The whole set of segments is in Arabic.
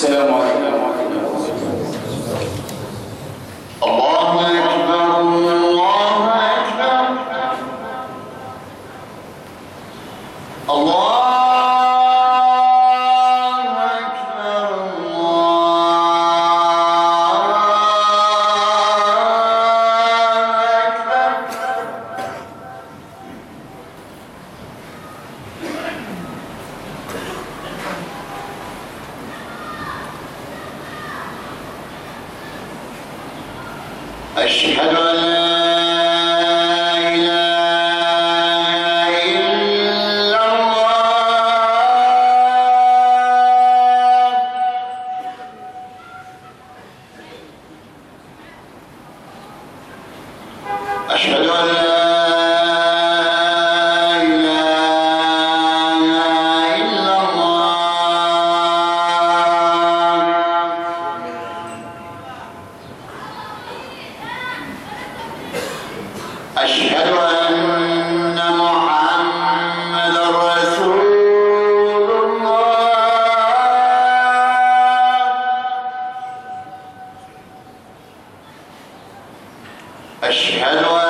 السلام عليكم أشهد أن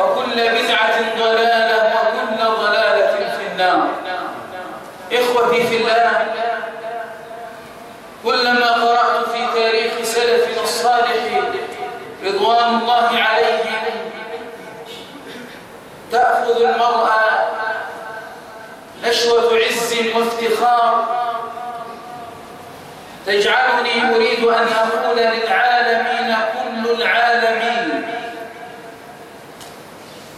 وكل بدعة ضلالة وكل ضلالة في النار. إخوتي في الله كلما قرأت في تاريخ سلفنا الصالح رضوان الله عليهم تأخذ المرأة نشوة عز وافتخار. تجعلني أريد أن أقول للعالمين كل العالمين.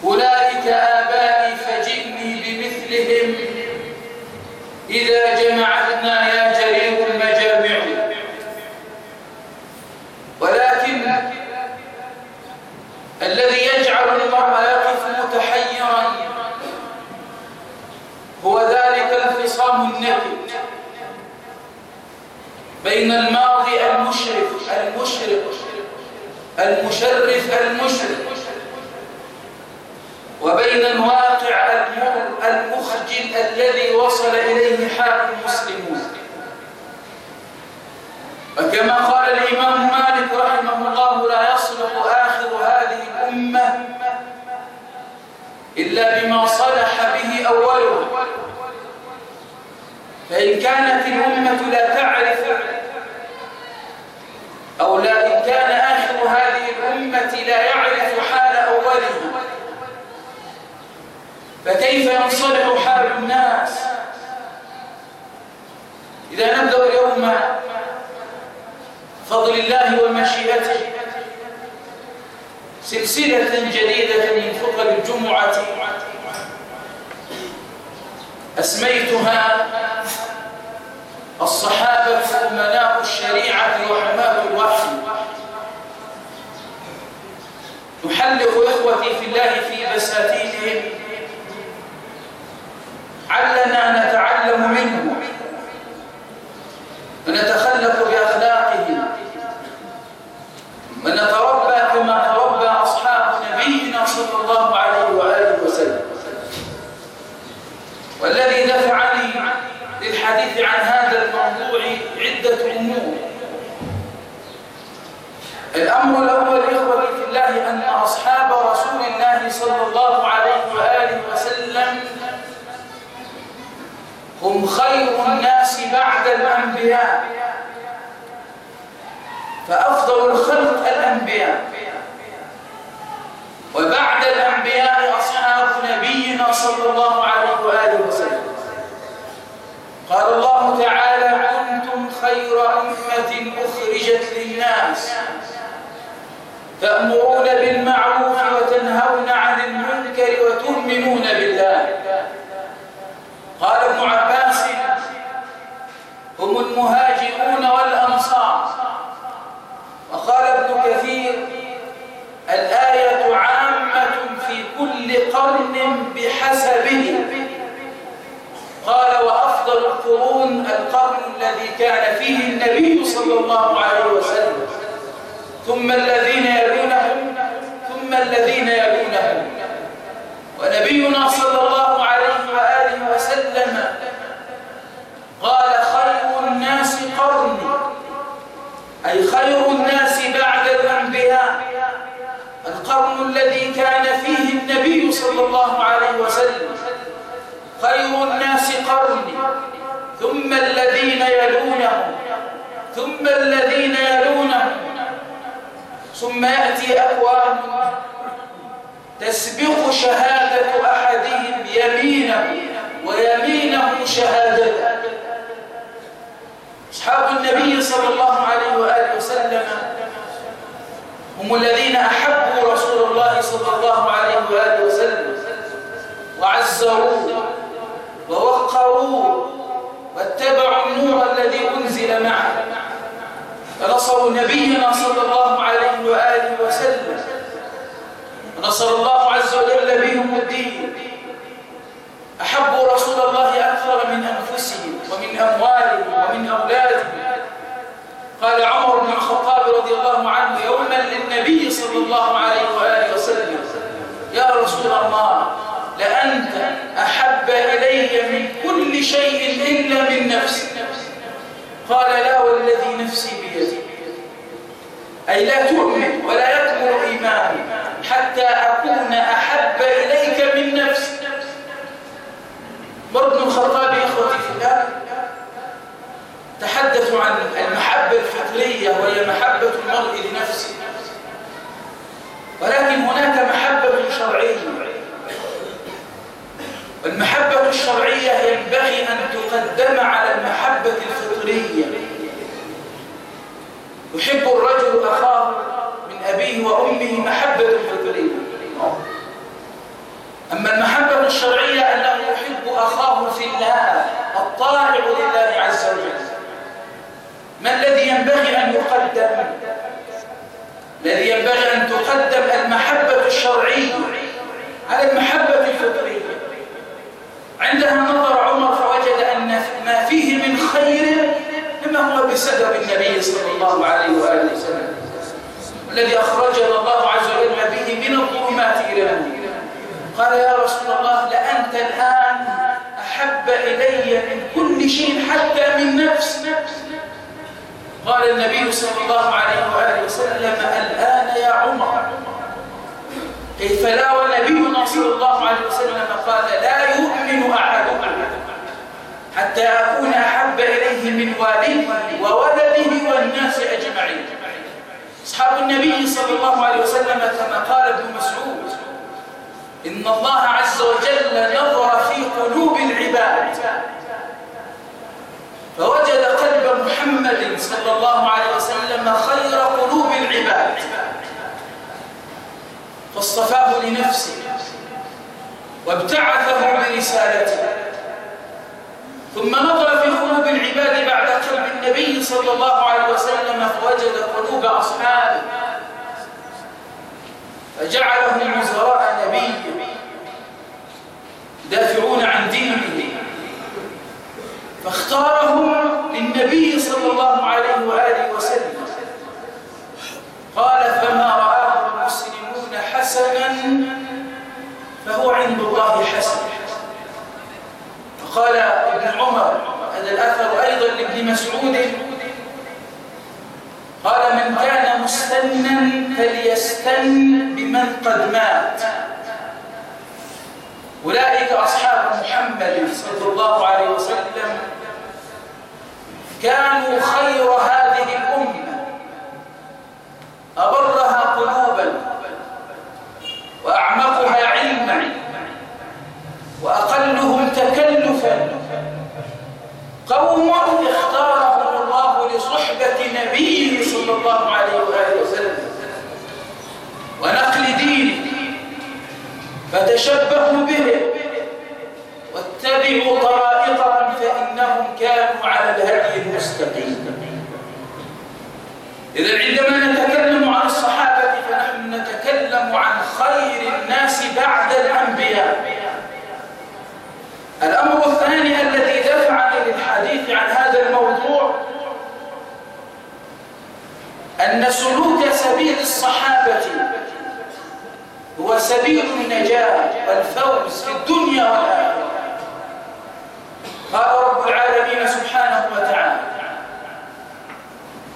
أولئك آبائي فجئني بمثلهم. إذا جمعتنا يا جرير المجامع. ولكن الذي يجعل المرء يقف متحيرا هو ذلك الفصام النكد بين الماضي المشرف المشرق المشرف المشرق وبين الواقع المخجل الذي وصل إليه حال المسلمون وكما قال الإمام مالك رحمه الله لا يصلح آخر هذه الأمة إلا بما صلح به أولها فإن كانت الأمة لا تعرف أو لا إن كان آخر هذه الأمة لا يعرف حال أولها فكيف ينصلح حال الناس؟ إذا نبدأ اليوم فضل الله ومشيئته سلسلة جديدة من فضل الجمعة. أسميتها الصحابة أمناء الشريعة وحماة الوحي. نحلق إخوتي في الله في بساتينهم علنا نتعلم منه. ونتخلق بأخلاقهم ونتربى كما تربى أصحاب نبينا صلى الله عليه وآله وسلم. والذي دفعني للحديث عن هذا الموضوع عدة أمور. الأمر الأول إخوتي في الله أن أصحاب رسول الله صلى الله عليه وآله وسلم هم خير الناس بعد الأنبياء. فأفضل الخلق الأنبياء. وبعد الأنبياء أصحاب نبينا صلى الله عليه وآله وسلم. قال الله تعالى كنتم خير أمة أخرجت للناس تأمرون بالمعروف وتنهون عن المنكر وتؤمنون قال ابن عباس هم المهاجرون والأنصار. وقال ابن كثير الآية عامة في كل قرن بحسبه. قال وأفضل القرون القرن الذي كان فيه النبي صلى الله عليه وسلم. ثم الذين يلونهم ثم الذين يلونهم. ونبينا صلى الله قال خير الناس قرني. أي خير الناس بعد الأنبياء. القرن الذي كان فيه النبي صلى الله عليه وسلم. خير الناس قرني. ثم الذين يلونهم. ثم الذين يلونهم. ثم يأتي أقوام. تسبق شهادة أحدهم يمينه ويمينه شهادته. أصحاب النبي صلى الله عليه وآله وسلم هم الذين أحبوا رسول الله صلى الله عليه وآله وسلم وعزروه ووقروه واتبعوا النور الذي أنزل معه. فنصروا نبينا صلى الله عليه وآله وسلم. ونصر الله عز وجل بهم الدين. أحبوا رسول الله أكثر من أنفسهم ومن أموالهم ومن أولادهم. قال عمر بن الخطاب رضي الله عنه يوما للنبي صلى الله عليه وآله وسلم يا رسول الله لأنت أحب إلي من كل شيء إلا من نفسي. قال لا والذي نفسي بيدي. أي لا تؤمن ولا يكمل إيماني حتى أكون أحب إليك من نفسي. برد الخطاب إخوتي في الله. تحدثوا عن المحبة الفطرية وهي محبة المرء لنفسه. ولكن هناك محبة شرعية. والمحبة الشرعية ينبغي أن تقدم على المحبة الفطرية. يحب الرجل أخاه من أبيه وأمه محبة فطرية أما المحبة الشرعية أنه يحب أخاه في الله الطائع لله عز وجل ما الذي ينبغي أن يقدم؟ الذي ينبغي أن تقدم المحبة الشرعية على المحبة الفطرية؟ عندها نظر عمر فوجد أن ما فيه من خير لما هو بسبب النبي صلى الله عليه وآله وسلم الذي أخرجنا الله عز وجل به من الظلمات إلى النور. قال يا رسول الله لأنت الآن أحب إلي من كل شيء حتى من نفس. قال النبي صلى الله عليه وآله وسلم الآن يا عمر. كيف لا ونبينا صلى الله عليه وسلم قال لا يؤمن أحدكم حتى أكون أحب إليه من والده وولده والناس أجمعين. أصحاب النبي صلى الله عليه وسلم كما قال ابن مسعود إن الله عز وجل نظر في قلوب العباد فوجد قلب محمد صلى الله عليه وسلم خير قلوب العباد. فاصطفاه لنفسه وابتعثه برسالته. ثم نظر في قلوب العباد بعد قلب النبي صلى الله عليه وسلم فوجد قلوب أصحابه. فجعلهم وزراء نبيه دافعون عن دينه. فاختارهم للنبي صلى الله عليه وآله وسلم. قال فما رآه المسلمون حسنا فهو عند الله حسن. فقال ابن عمر هذا الأثر أيضا لابن مسعود. قال من كان مستنا فليستن بمن قد مات. أولئك أصحاب محمد صلى الله عليه وسلم كانوا خير هذه الأمة. أبرها قلوبا وأعمقها علما وأقلهم تكلفا. قوم اختارهم الله لصحبة نبيه صلى الله عليه وآله وسلم ونقل دينه فتشبهوا به واتبعوا طرائقهم فإنهم كانوا على الهدي المستقيم إذا عندما نتكلم عن الصحابة فنحن نتكلم عن خير الناس بعد الأنبياء. الأمر الثاني الذي دفعني للحديث عن هذا الموضوع أن سلوك سبيل الصحابة هو سبيل النجاة والفوز في الدنيا والآخرة. قال رب العالمين سبحانه وتعالى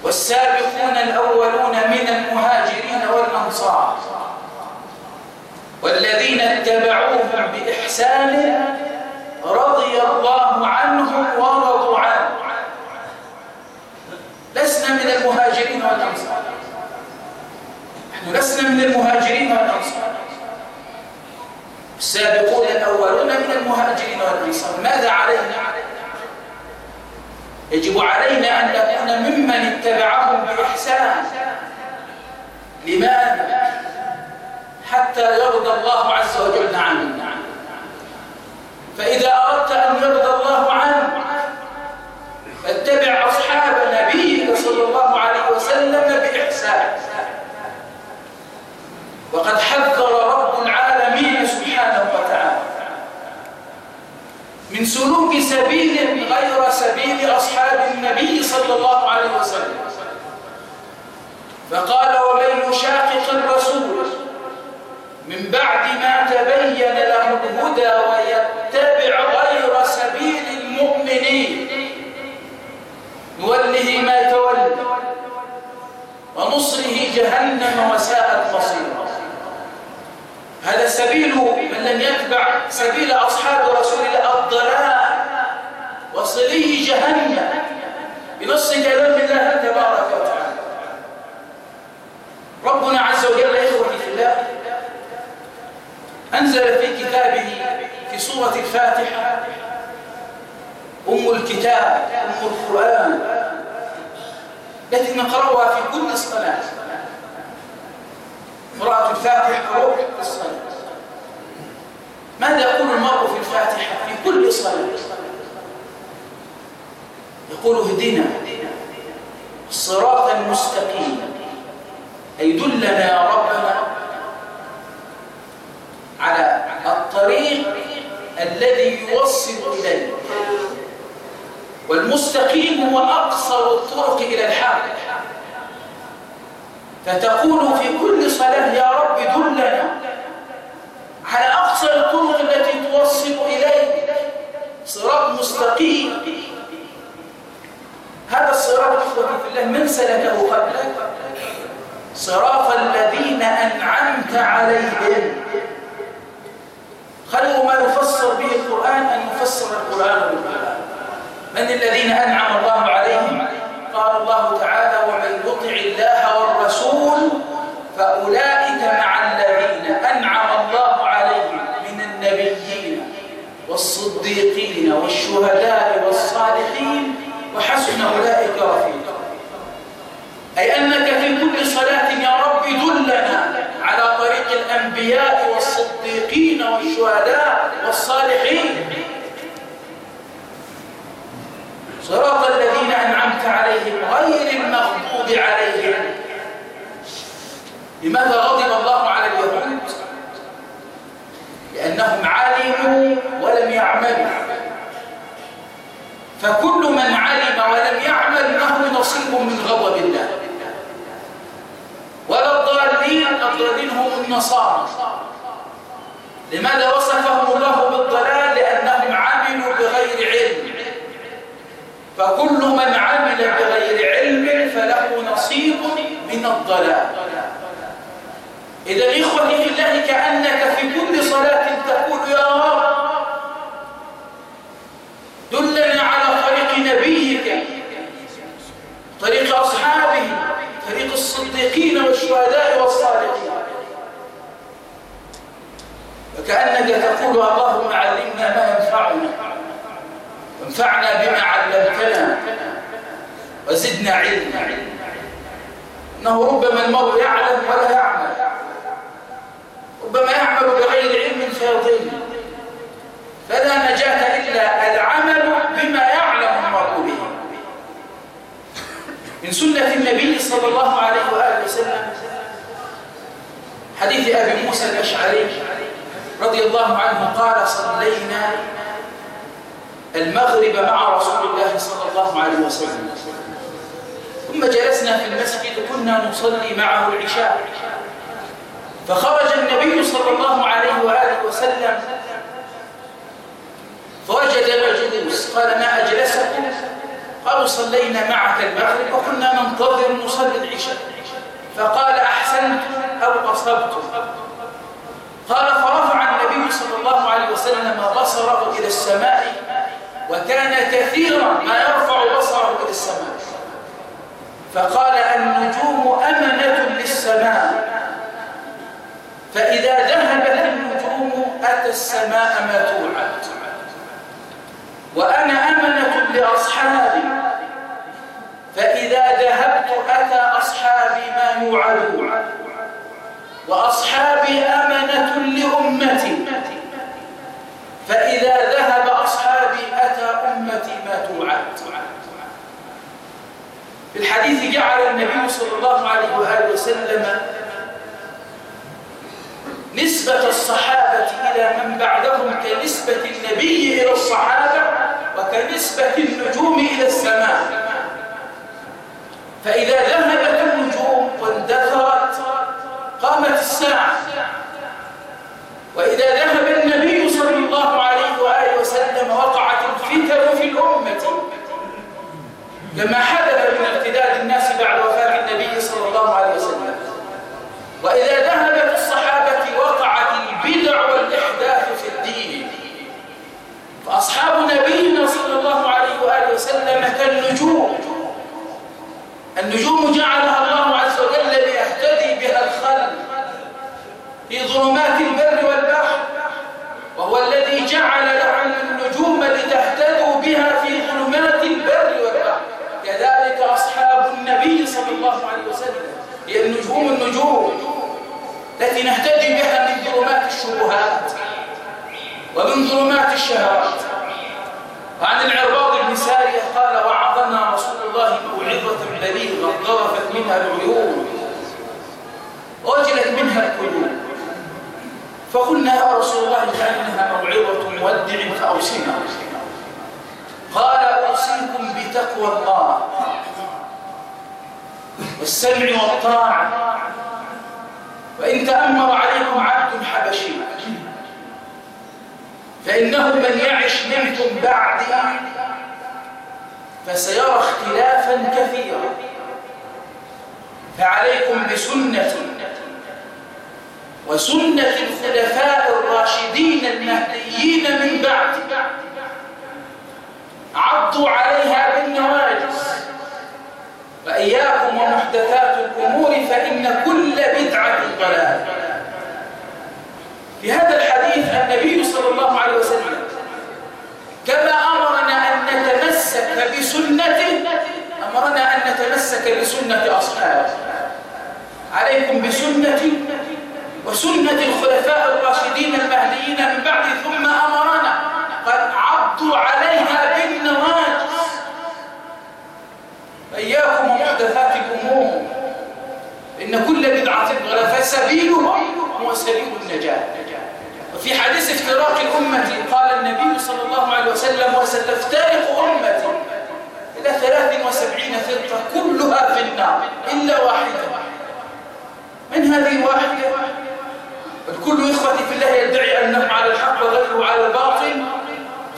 والسابقون الأولون من المهاجرين والأنصار والذين اتبعوهم بإحسان رضي الله عنهم ورضوا عنه. لسنا من المهاجرين والأنصار. نحن لسنا من المهاجرين والأنصار. السابقون الأولون من المهاجرين والأنصار. ماذا علينا؟ يجب علينا أن نكون ممن اتبعهم بإحسان. لماذا؟ حتى يرضى الله عز وجل عنا فإذا أردت أن يرضى الله عنك فاتبع أصحاب نبيك صلى الله عليه وسلم بإحسان. وقد حذر رب العالمين سبحانه وتعالى من سلوك سبيل غير سبيل أصحاب النبي صلى الله عليه وسلم. فقال ومن يشاقق الرسول من بعد ما تبين له الهدى ويتبع غير سبيل المؤمنين. نوله ما تولى ونصره جهنم وساءت مصيرا هذا سبيل من لم يتبع سبيل أصحاب رسول الله الضلال. وصلي جهنم. بنص كلام الله تبارك وتعالى. ربنا عز وجل إخوتي في الله أنزل في كتابه في سورة الفاتحة أم الكتاب أم القرآن. التي نقرأها في كل صلاة قراءة الفاتحة روح الصلاة. ماذا يقول المرء في الفاتحة في كل صلاة؟ يقول اهدنا الصراط المستقيم أي دلنا يا ربنا على الطريق الذي يوصل إليه. والمستقيم هو أقصر الطرق إلى الحق. فتقول في كل صلاة يا رب دلنا. على أقصر الطرق التي توصل إليه صراط مستقيم. هذا الصراط إخوتي في الله من سلكه قبلك. صراط الذين أنعمت عليهم. خير ما يفسر به القرآن أن يفسر القرآن. من الذين أنعم الله عليهم؟ قال الله تعالى فأولئك مع الذين أنعم الله عليهم من النبيين والصديقين والشهداء والصالحين وحسن أولئك رفيقا. أي أنك في كل صلاة يا رب دلنا على طريق الأنبياء والصديقين والشهداء والصالحين. صراط الذين أنعمت عليهم غير المغضوب عليهم. لماذا غضب الله على اليهود؟ لأنهم علموا ولم يعملوا. فكل من علم ولم يعمل له نصيب من غضب الله. ولا الضالين الضالين هم النصارى. لماذا وصفهم الله بالضلال؟ لأنهم عملوا بغير علم. فكل من عمل بغير علم فله نصيب من الضلال. إذا إخوتي في الله كأنك في كل صلاة تقول يا رب. دلنا على طريق نبيك طريق أصحابه طريق الصديقين والشهداء والصالحين وكأنك تقول اللهم علمنا ما ينفعنا وانفعنا بما علمتنا وزدنا علما. إنه ربما المرء يعلم ولا يعمل. ربما يعمل بغير علم فيضل فلا نجاة إلا العمل بما يعلم المرء به. من سنة النبي صلى الله عليه وآله وسلم حديث أبي موسى الأشعري رضي الله عنه قال صلينا المغرب مع رسول الله صلى الله عليه وسلم. ثم جلسنا في المسجد كنا نصلي معه العشاء. فخرج النبي صلى الله عليه وآله وسلم فوجد الجلوس قال ما أجلسكم قالوا صلينا معك المغرب وكنا ننتظر نصلي العشاء. فقال أحسنت أو أصبت؟ قال فرفع النبي صلى الله عليه وسلم بصره إلى السماء وكان كثيرا ما يرفع بصره إلى السماء. فقال النجوم أمنة للسماء. فإذا ذهبت النجوم أتى السماء ما توعد وأنا أمنة لأصحابي. فإذا ذهبت أتى أصحابي ما يوعدون. وأصحابي أمنة لأمتي. فإذا ذهب أصحابي أتى أمتي ما توعد. في الحديث جعل النبي صلى الله عليه وآله وسلم نسبة الصحابة إلى من بعدهم كنسبة النبي إلى الصحابة وكنسبة النجوم إلى السماء. فإذا ذهبت النجوم واندثرت قامت الساعة. وإذا ذهب النبي صلى الله عليه وآله وسلم وقعت الفتن في الأمة. كما حدث النجوم جعلها الله عز وجل ليهتدي بها الخلق في ظلمات البر والبحر وهو الذي جعل لهم النجوم لتهتدوا بها في ظلمات البر والبحر. كذلك أصحاب النبي صلى الله عليه وسلم هي النجوم النجوم التي نهتدي بها من ظلمات الشبهات ومن ظلمات الشهوات. وعن العرباض بن سارية قال وعظنا رسول الله موعظة بليغة ضرفت منها العيون. وجلت منها القلوب. فقلنا يا رسول الله كأنها موعظة مودع فأوصنا قال أوصيكم بتقوى الله. والسمع والطاعة. وإن تأمر عليكم عبد حبشي. فإنه من يعش منكم بعدي فسيرى اختلافا كثيرا. فعليكم بسنتي وسنة الخلفاء الراشدين المهديين من بعد. عضوا عليها بالنواجس وإياكم ومحدثات الأمور فإن كل بدعة ضلال في هذا الحديث النبي صلى الله عليه وسلم كما أمرنا أن نتمسك بسنته أمرنا أن نتمسك بسنة أصحابه عليكم بسنتي وسنة الخلفاء الراشدين المهديين من بعد ثم أمرنا. قد عضوا عليها بالنواجس. إياكم ومحدثات الأمور. إن كل بدعة ضلالة فسبيلها هو سبيل النجاة. وفي حديث افتراق الأمة قال النبي صلى الله عليه وسلم وستفترق أمتي إلى 73 فرقة كلها في النار إلا واحدة. من هذه الواحدة الكل إخوتي في الله يدعي أنه على الحق وغيره على الباطل.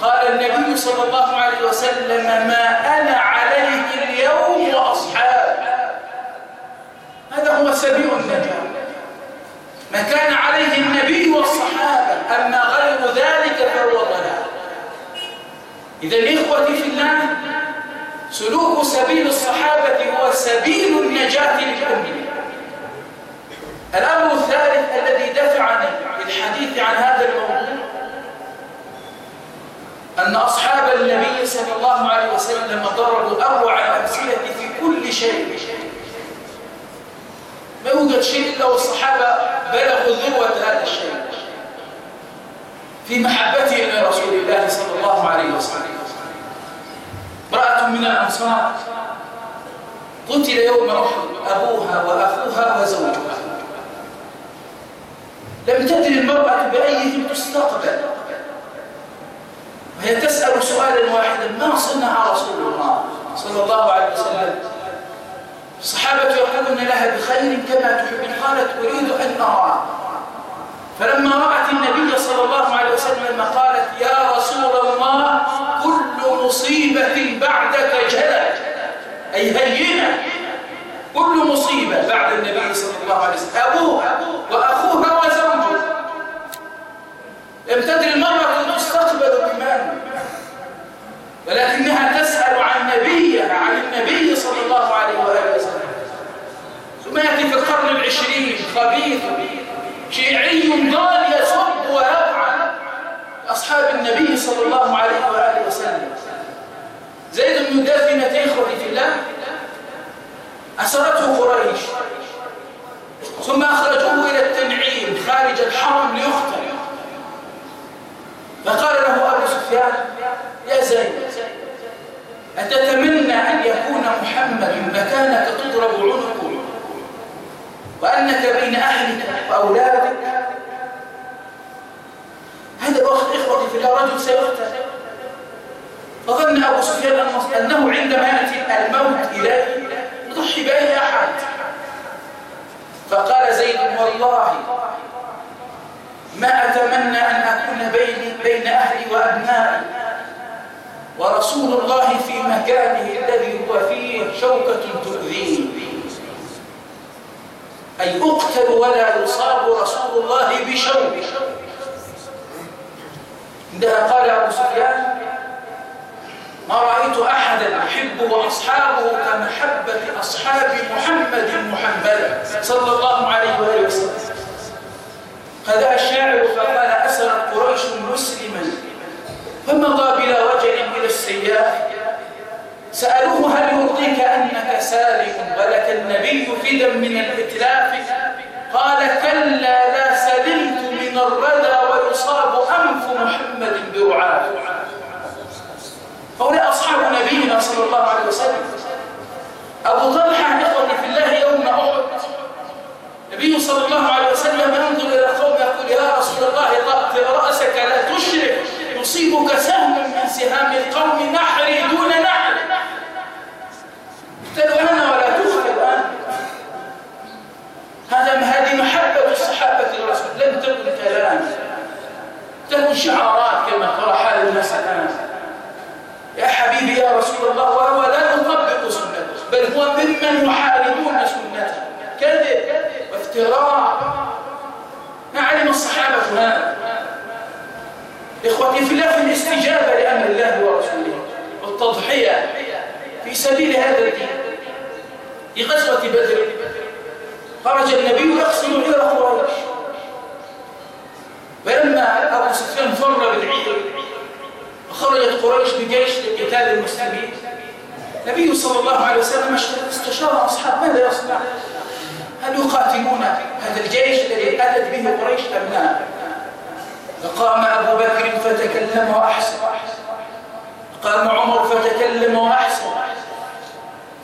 قال النبي صلى الله عليه وسلم ما أنا عليه اليوم وأصحابي. هذا هو سبيل النجاة ما كان عليه النبي والصحابة أما غير ذلك فهو ضلال. إذا إخوتي في الله سلوك سبيل الصحابة هو سبيل النجاة للأمة. الأمر الثالث الذي دفعني للحديث عن هذا الموضوع أن أصحاب النبي صلى الله عليه وسلم ضربوا أروع الأمثلة في كل شيء ما يوجد شيء إلا والصحابة بلغوا ذروة هذا الشيء. في محبتهم لرسول الله صلى الله عليه وسلم. امرأة من الأنصار قتل يوم أحد أبوها وأخوها وزوجها. لم تدري المرأة بأيهم تستقبل. وهي تسأل سؤالا واحدا ما صنع رسول الله صلى الله عليه وسلم؟ الصحابة يقولون لها بخير كما تحب قالت أريد أن أرى فلما رأت النبي صلى الله عليه وسلم قالت يا رسول الله كل مصيبة بعدك جلل أي هينة. كل مصيبة بعد النبي صلى الله عليه وسلم. أبوها وأخوها وزوجها. لم تدري المرأة تستقبل بمن. ولكنها تسأل عن نبيها عن النبي صلى الله عليه وسلم. يأتي في القرن العشرين خبيث. شيعي ضال يسب ويطعن أصحاب النبي صلى الله عليه وآله وسلم. زيد بن دافنة إخوتي في الله؟ أسرته قريش. ثم أخرجوه إلى التنعيم خارج الحرم ليختل فقال له أبو سفيان يا زيد أتتمنى أن يكون محمد مكانك تضرب عنقه وأنك بين أهلك وأولادك. هذا الوقت إخوتي في الله رجل سيقتل فظن أبو سفيان أنه عندما يأتي الموت إليه يضحي بأي أحد. فقال زيد والله ما أتمنى أن أكون بيني بين أهلي وأبنائي ورسول الله في مكانه الذي هو فيه شوكة تؤذيني. أي أقتل ولا يصاب رسول الله بشوك عندها قال أبو سفيان ما رأيت أحدا يحبه أصحابه كمحبة أصحاب محمد محمد صلى الله عليه وآله وسلم. خذا الشاعر فقال أسرت قريش مسلما. فمضى بلا وجل إلى السياف سألوه هل يرضيك أنك سالم ولك النبي فدا من الإتلاف؟ قال كلا لا سلمت من الردى ويصاب أنف محمد برعاف. هؤلاء أصحاب نبينا صلى الله عليه وسلم. أبو طلحة إخوتي في الله يوم أحد. النبي صلى الله عليه وسلم ينظر إلى القوم يقول يا رسول الله طأت رأسك لا تشرك. يصيبك سهم من سهام القوم نحري دون نحر. أنا ولا تقتل أنا هذا هذه محبة الصحابة للرسول لم تكن كلام. تكن شعارات كما ترى حال الناس الآن. يا حبيبي يا رسول الله وهو لا يطبق سنته بل هو ممن يحاربون سنته. كذب وافتراء. ما علم الصحابة هذا. إخوتي في الله في الاستجابة لأمر الله ورسوله والتضحية في سبيل هذا الدين. في غزوة بدر خرج النبي يقصد إلى قريش. فلما أبو سفيان فر بالعير وخرجت قريش بجيش لقتال المسلمين. النبي صلى الله عليه وسلم استشار أصحاب ماذا يصنع؟ هل يقاتلون هذا الجيش الذي أتت به قريش أم لا فقام أبو بكر فتكلم وأحسن. قام عمر فتكلم وأحسن.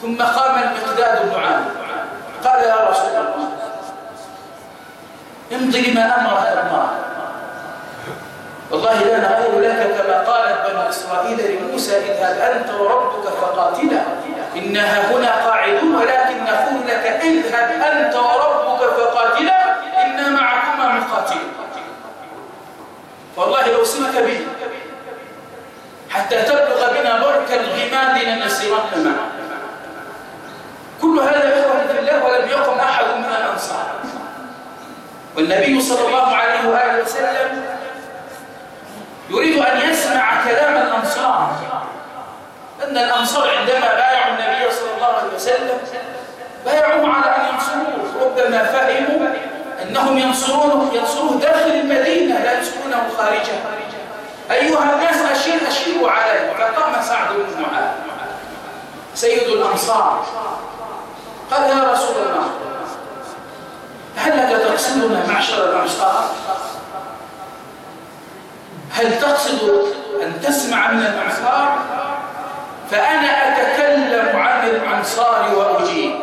ثم قام المقداد بن عامر. قال يا رسول الله امضي لما أمرك الله. والله لا نقول لك كما قالت بنو إسرائيل لموسى اذهب أنت وربك فقاتلا. إنها هنا قاعدون ولكن نقول لك اذهب أنت وربك فقاتلا. إنا معكما مقاتلون والله لو سمك به حتى تبلغ بنا برك الغماد لنسيرن معه كل هذا يخرج في الله ولم يقم أحد من الأنصار والنبي صلى الله عليه وآله وسلم يريد أن يسمع كلام الأنصار. أن الأنصار عندما بايعوا النبي صلى الله عليه وسلم بايعوا على أن ينصروه. ربما فهموا أنهم ينصرونه ينصروه داخل المدينة لا ينصرونه خارجها أيها الناس أشير أشيروا عليه. فقام سعد بن معاذ سيد الأنصار. قال يا رسول الله هل تقصدنا معشر الأنصار هل تقصد أن تسمع من الأنصار فأنا أتكلم عن الأنصار وأجيب.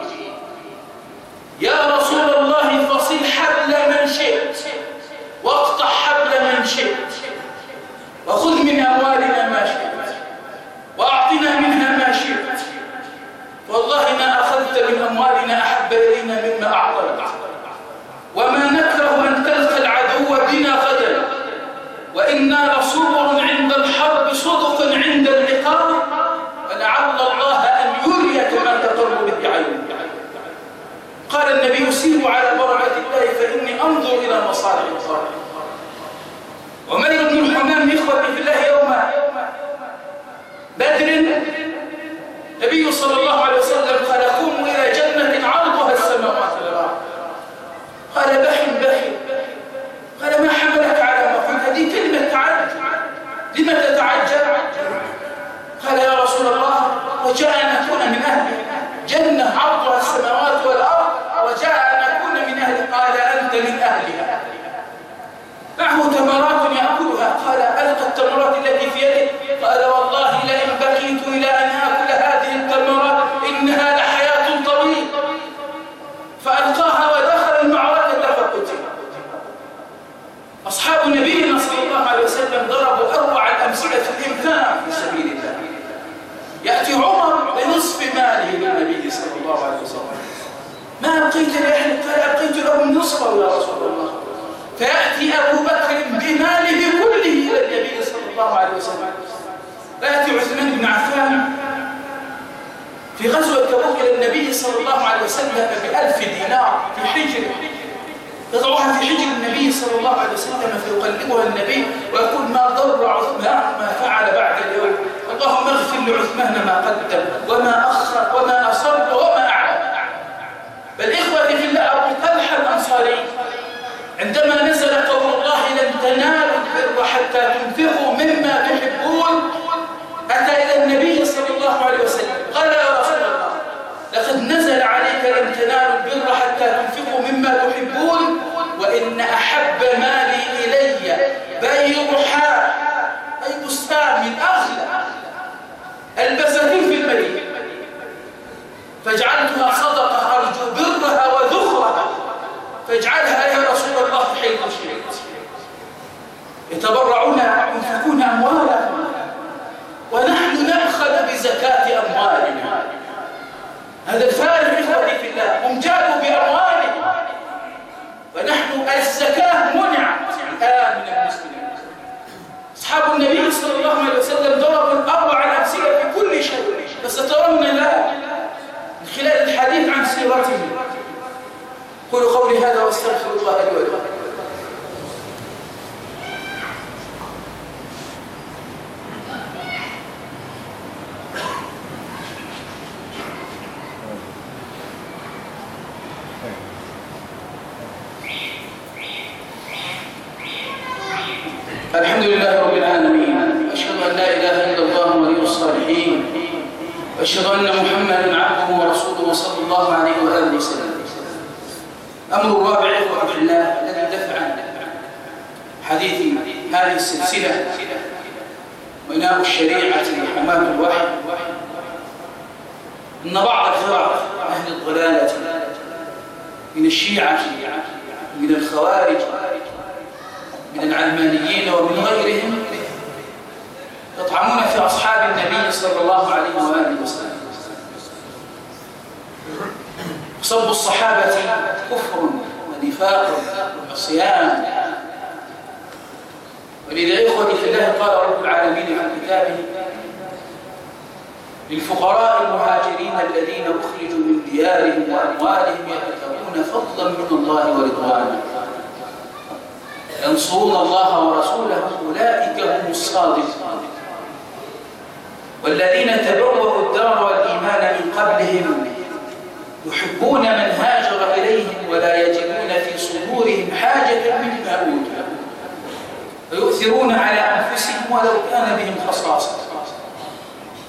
يا رسول الله فصل حبل من شئت واقطع حبل من شئت وخذ من أموالنا ما شئت وأعطنا منها ما شئت. والله ما أخذت من أموالنا أحب إلينا مما أعطيت وما نكره أن تلقى بنا غدا. وإنا لصبر عند الحرب صدق عند اللقاء. ولعل الله أن يريك ما تقر به عينك. قال النبي سيروا على بركة الله فإني أنظر إلى مصالح الصالح ومن بن الحمام إخوتي في الله يوم بدر النبي صلى الله عليه وسلم قال قوموا إلى جنة عرضها السماوات والأرض قال بخل بخل قال ما حملك على ما قلت هذه كلمة تعجب لما تتعجب قال يا رسول الله رجاء أن أكون من أهلها جنة عرضها السماوات والأرض رجاء أن أكون من أهل قال أنت من أهلها معه تمرات يأكلها قال ألقى التمرات التي في يده قال والله لئن بقيت إلى أن أكل هذه التمرات إنها لحياة طويلة فألقاها ودخل المعركة فقتل أصحاب نبينا صلى الله عليه وسلم ضربوا أروع الأمثلة في الإمكان في سبيل الله يأتي عمر بنصف ماله للنبي صلى الله عليه وسلم ما أبقيت لأهلك قال أبقيت لهم نصفه يا رسول الله فيأتي أبو بكر بماله كله إلى النبي صلى الله عليه وسلم فيأتي عثمان بن عفان في غزوة تبوك إلى النبي صلى الله عليه بألف دينار في حجره يضعها في حجر النبي صلى الله عليه وسلم فيقلبها النبي ويقول ما ضر عثمان ما فعل بعد اليوم. اللهم اغفر لعثمان ما قدم وما أخر وما أصر وما أعلم. بل إخوتي في الله أبو طلحة الأنصاري عندما فاجعلها أرجو برها وذخرها. فاجعلها يا رسول الله حين شئت يتبرعون ينفقون أموالهم. ونحن نأخذ بزكاة أموالنا هذا الفارق في الله. هم جابوا بأموالهم. ونحن الزكاة منعت الآن من المسلمين. أصحاب النبي صلى الله عليه وسلم ضربوا الأربع الأمثلة في كل شيء. فسترون لا. خلال الحديث عن سيرته. قولوا قولي هذا واستغفر الله لي ولكم. الحمد لله رب العالمين. أشهد أن لا إله إلا الله ولي الصالحين. وأشهد أن محمدا عبده ورسوله صلى الله عليه وآله وسلم. أمر الرابع إخوة في الله الذي دفع حديث هذه السلسلة وإناء الشريعة وحماة الوحي. أن بعض الفرق أهل الضلالة من الشيعة من الخوارج من العلمانيين ومن غيرهم يطعمون في أصحاب النبي صلى الله عليه وآله وسلم. صب الصحابة كفر ونفاق وعصيان. ولذا إخوتي في الله قال رب العالمين في كتابه للفقراء المهاجرين الذين أخرجوا من ديارهم وأموالهم يبتغون فضلا من الله ورضوانه ينصرون الله ورسوله أولئك هم الصادقون. والذين تبوأوا الدار والإيمان من قبلهم يحبون من هاجر إليهم ولا يجدون في صدورهم حاجة مما أوتوا. ويؤثرون على أنفسهم ولو كان بهم خصاصة.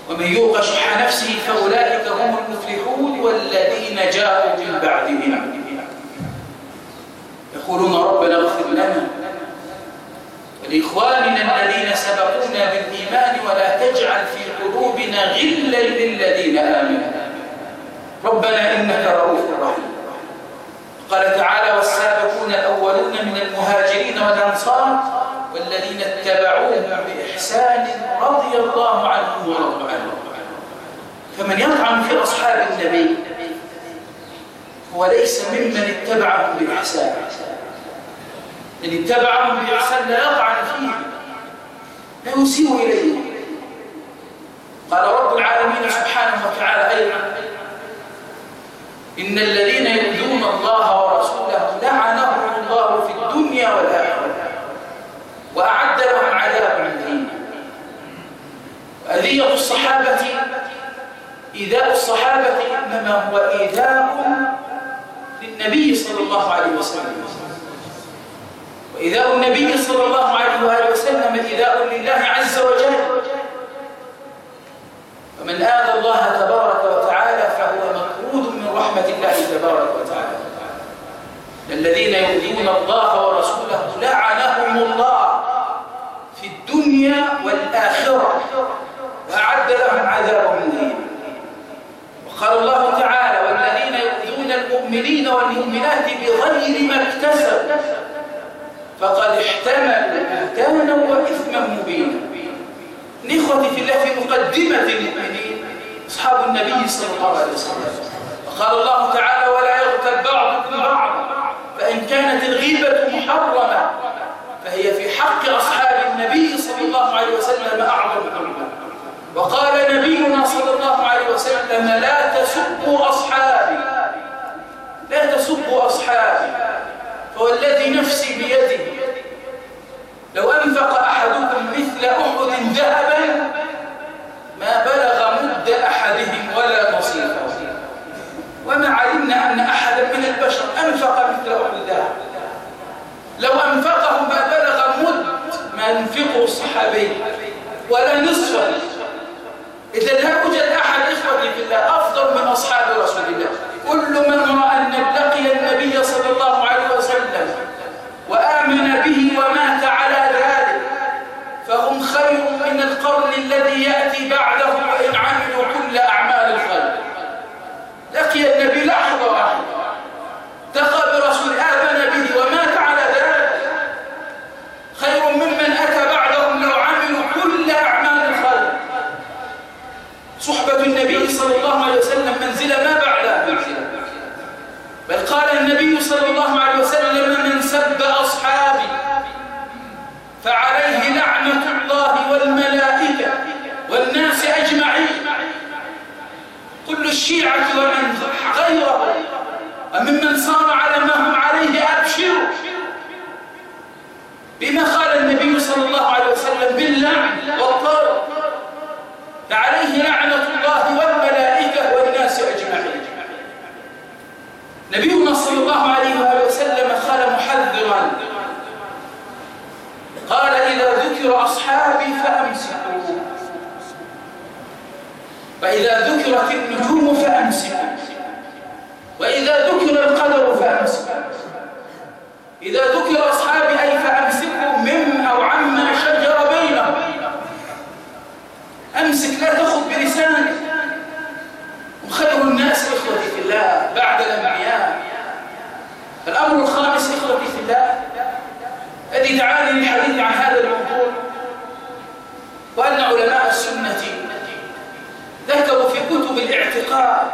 ومن يوق شح نفسه فأولئك هم المفلحون والذين جاءوا من بعدهم. يقولون ربنا اغفر لنا ولإخواننا الذين سبقونا بالإيمان ولا تجعل في قلوبنا غلا للذين آمنوا. ربنا إنك رؤوف رحيم. قال تعالى والسابقون الأولون من المهاجرين والأنصار والذين اتبعوهم بإحسان رضي الله عنهم ورضوا عنه. فمن يطعن في أصحاب النبي هو ليس ممن اتبعهم بإحسان. من اتبعهم بإحسان لا يطعن فيه. لا يسيء إليه. قال رب العالمين سبحانه وتعالى أيضا إن الذين يؤذون الله ورسوله لعنهم الله في الدنيا والآخرة وأعد لهم عذابا مهينا وأذية الصحابة إيذاء الصحابة إنما هو إيذاء للنبي صلى الله عليه وسلم. وإيذاء النبي صلى الله عليه وآله وسلم إيذاء لله عز وجل. ومن آذى الله تبارك وتعالى فهو مطرود من رحمة الله تبارك وتعالى. الذين يؤذون الله ورسوله لعنهم الله في الدنيا والآخرة وأعد لهم عذابا مهينا. وقال الله تعالى والذين يؤذون المؤمنين والمؤمنات بغير ما اكتسبوا. فقد احتملوا بهتانا وإثما مبينا. نخوتي في الله في مقدمة المؤمنين أصحاب النبي صلى الله عليه وسلم. وقال الله تعالى ولا يغتب بعضكم بعضا فإن كانت الغيبة محرمة فهي في حق أصحاب النبي صلى الله عليه وسلم أعظم حرمة وقال نبينا صلى الله عليه وسلم لا تسبوا أصحابي لا تسبوا أصحابي. فوالذي نفسي بيده. لو أنفق أحدكم مثل أحد ذهبا ما بلغ مد أحدهم ولا نصيفه وما علمنا أن أحدا من البشر أنفق مثل أحد ذهب. لو أنفقه ما بلغ مد ما ينفقه الصحابي ولا نصفه إذا لا يوجد أحد إخوتي في الله أفضل من أصحاب رسول الله. كل من رأى يأتي بعده وإن عملوا كل أعمال الخير لقي النبي لحظة واحدة. دخل برسول آمن به ومات على ذلك. خير ممن أتى بعدهم لو عملوا كل أعمال الخير صحبة النبي صلى الله عليه وسلم منزلة ما بعدها بل قال النبي صلى الله عليه وسلم من سب أصحابي فعليه لعنة الله والملائكة وللشيعة ومن غيره وممن صار على ما هم عليه أبشروا. بما قال النبي صلى الله عليه وسلم باللعن والطرد فعليه لعنة الله والملائكة والناس أجمعين. نبينا صلى الله عليه وسلم قال محذرا. قال إذا ذكر أصحابي فأمسكوا وإذا ذكرت النجوم فأمسكوا وإذا ذكر القدر فأمسكوا إذا ذكر أصحابي أي فأمسكوا من أو عما شجر بينهم. أمسك لا تأخذ بلسانك. وخير الناس إخوتي في الله بعد الأنبياء. الأمر الخامس إخوتي في الله. الذي دعاني للحديث عن هذا الموضوع. وأن علماء السنة ذكروا في كتب الاعتقاد.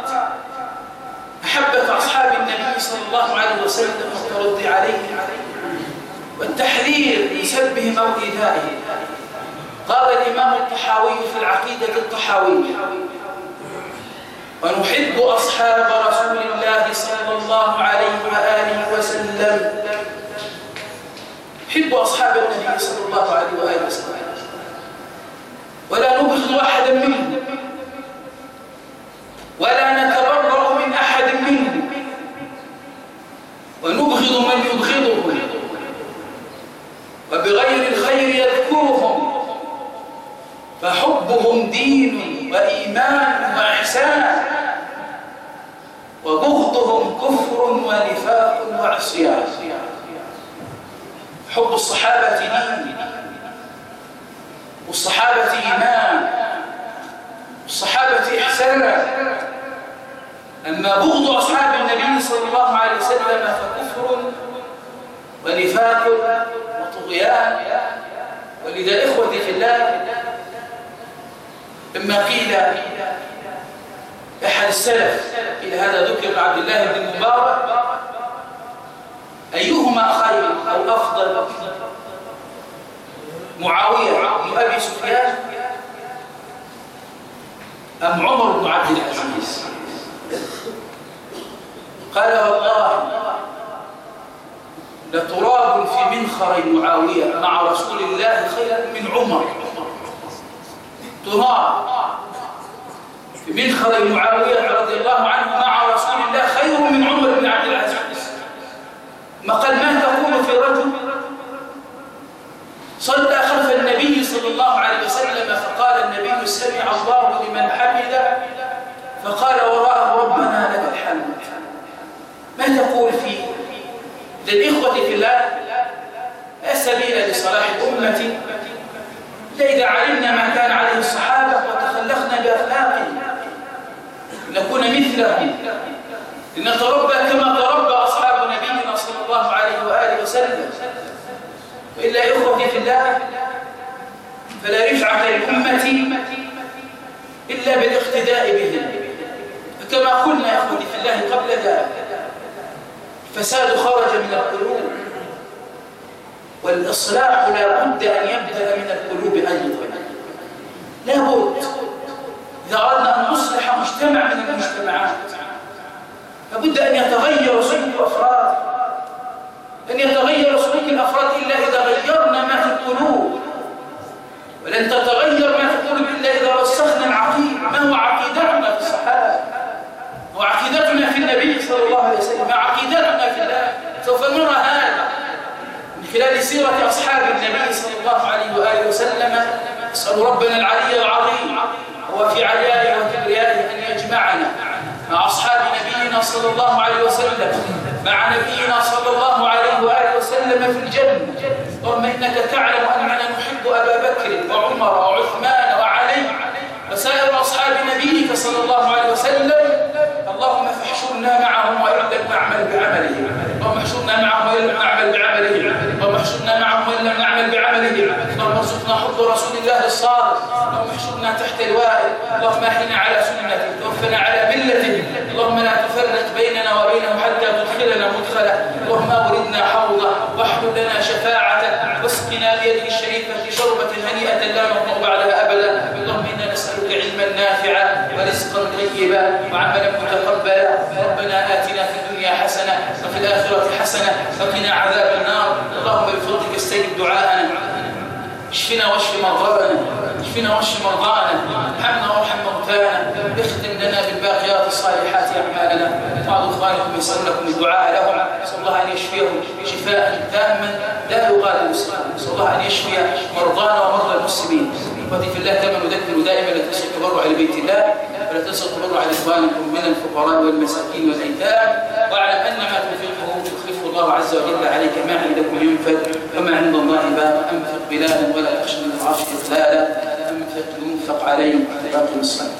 محبة أصحاب النبي صلى الله عليه وسلم والترد عليهم والتحذير من سبهم أو إيذائهم قال الإمام الطحاوي في العقيدة الطحاوية ونحب أصحاب رسول الله صلى الله عليه وآله وسلم. نحب أصحاب النبي صلى الله عليه وآله وسلم. ولا نبغض أحدا منهم. ولا نتبرأ من أحد منهم. ونبغض من يبغضهم. وبغير الخير يذكرهم. فحبهم دين وإيمان وإحسان. وبغضهم كفر ونفاق وعصيان. حب الصحابة دين. والصحابة إيمان. والصحابة إحسان. أما بغض أصحاب النبي صلى الله عليه وسلم فكفر ونفاق وطغيان ولذا إخوتي في الله لما قيل أحد السلف إلى هذا ذكر عبد الله بن المبارك أيهما خير أو أفضل؟ معاوية بن أبي سفيان أم عمر بن عبد العزيز؟ قال والله لتراب في منخر معاوية مع رسول الله خيرا من عمر. تراب في منخر معاوية رضي الله عنه مع رسول الله خير من عمر بن عبد العزيز. ما قال ما تقول في رجل صلى خلف النبي صلى الله عليه وسلم فقال النبي سمع الله لمن حمده فقال وراءه ربنا لك الحمد. ما تقول فيه للإخوة في الله؟ لا سبيل لصلاح الأمة إذا علمنا ما كان عليه الصحابة وتخلقنا بأخلاقهم نكون مثلهم لنتربى كما تربى أصحاب نبينا صلى الله عليه وآله وسلم. وإلا إخوتي في الله فلا رفعة للأمة إلا بالاقتداء بهم. فكما قلنا يا أخوتي في الله قبل ذلك الفساد خرج من القلوب والإصلاح لا بد أن يبدأ من القلوب أيضا. لا بد إذا أردنا أن نصلح مجتمع من المجتمعات لابد أن يتغير سلوك أفراد لن يتغير سلوك الأفراد إلا إذا غيرنا ما في القلوب. ولن تتغير ما في القلوب إلا إذا رسخنا العقيدة ما هو الصحابة وعقيدتنا في النبي صلى الله عليه وسلم عقيدتنا في الله. سوف نرى هذا من خلال سيرة أصحاب النبي صلى الله عليه وآله وسلم. نسأل ربنا العلي العظيم هو في عليائه وكبريائه أن يجمعنا مع أصحاب نبينا صلى الله عليه وسلم مع نبينا صلى الله عليه وآله وسلم في الجنة. اللهم إنك تعلم أننا نحب أبا بكر وعمر وعثمان وعلي وسائر أصحاب نبيك صلى الله عليه وسلم لم نعمل بعملهم اللهم احشرنا معهم وإن لم نعمل بعملهم اللهم احشرنا معهم وإن لم نعمل بعملهم اللهم ارزقنا حب رسول الله الصادق. اللهم احشرنا تحت لوائه اللهم أحينا على سنته. توفنا على ملته. اللهم لا تفرق بيننا وبينه حتى تدخلنا مدخله. اللهم أوردنا حوضه. واحلل لنا شفاعته. واسقنا بيده الشريفة شربه هنيئة لا نظمأ بعدها أبدا. اللهم إنا نسألك علما نافعا ورزقا طيبا وعملا متقبلا. ربنا آتنا في وفي الآخرة حسنة وقنا عذاب النار. اللهم بفضلك استجب دعاءنا. اشفنا واشف مرضانا. اشفنا واشف مرضانا. ارحمنا وارحم موتانا. اختم لنا بالباقيات الصالحات أعمالنا. بعض اخوانكم يسال لكم الدعاء لهم نسال الله ان يشفيهم شفاء تاما لا يغادر سقما نسال الله ان يشفي مرضانا ومرضى المسلمين. اخوتي في الله كما نذكر دائما لا تنسوا التبرع لبيت الله. ولا تنسوا التبرع لاخوانكم من الفقراء والمساكين والأيتام واعلم أن ما تنفقه يخلفه الله عز وجل عليك ما عندكم ينفذ وما عند الله باق أنفق بلالا ولا تخشى من العرش اقلالا أنفق ينفق عليه باقي الصلاة.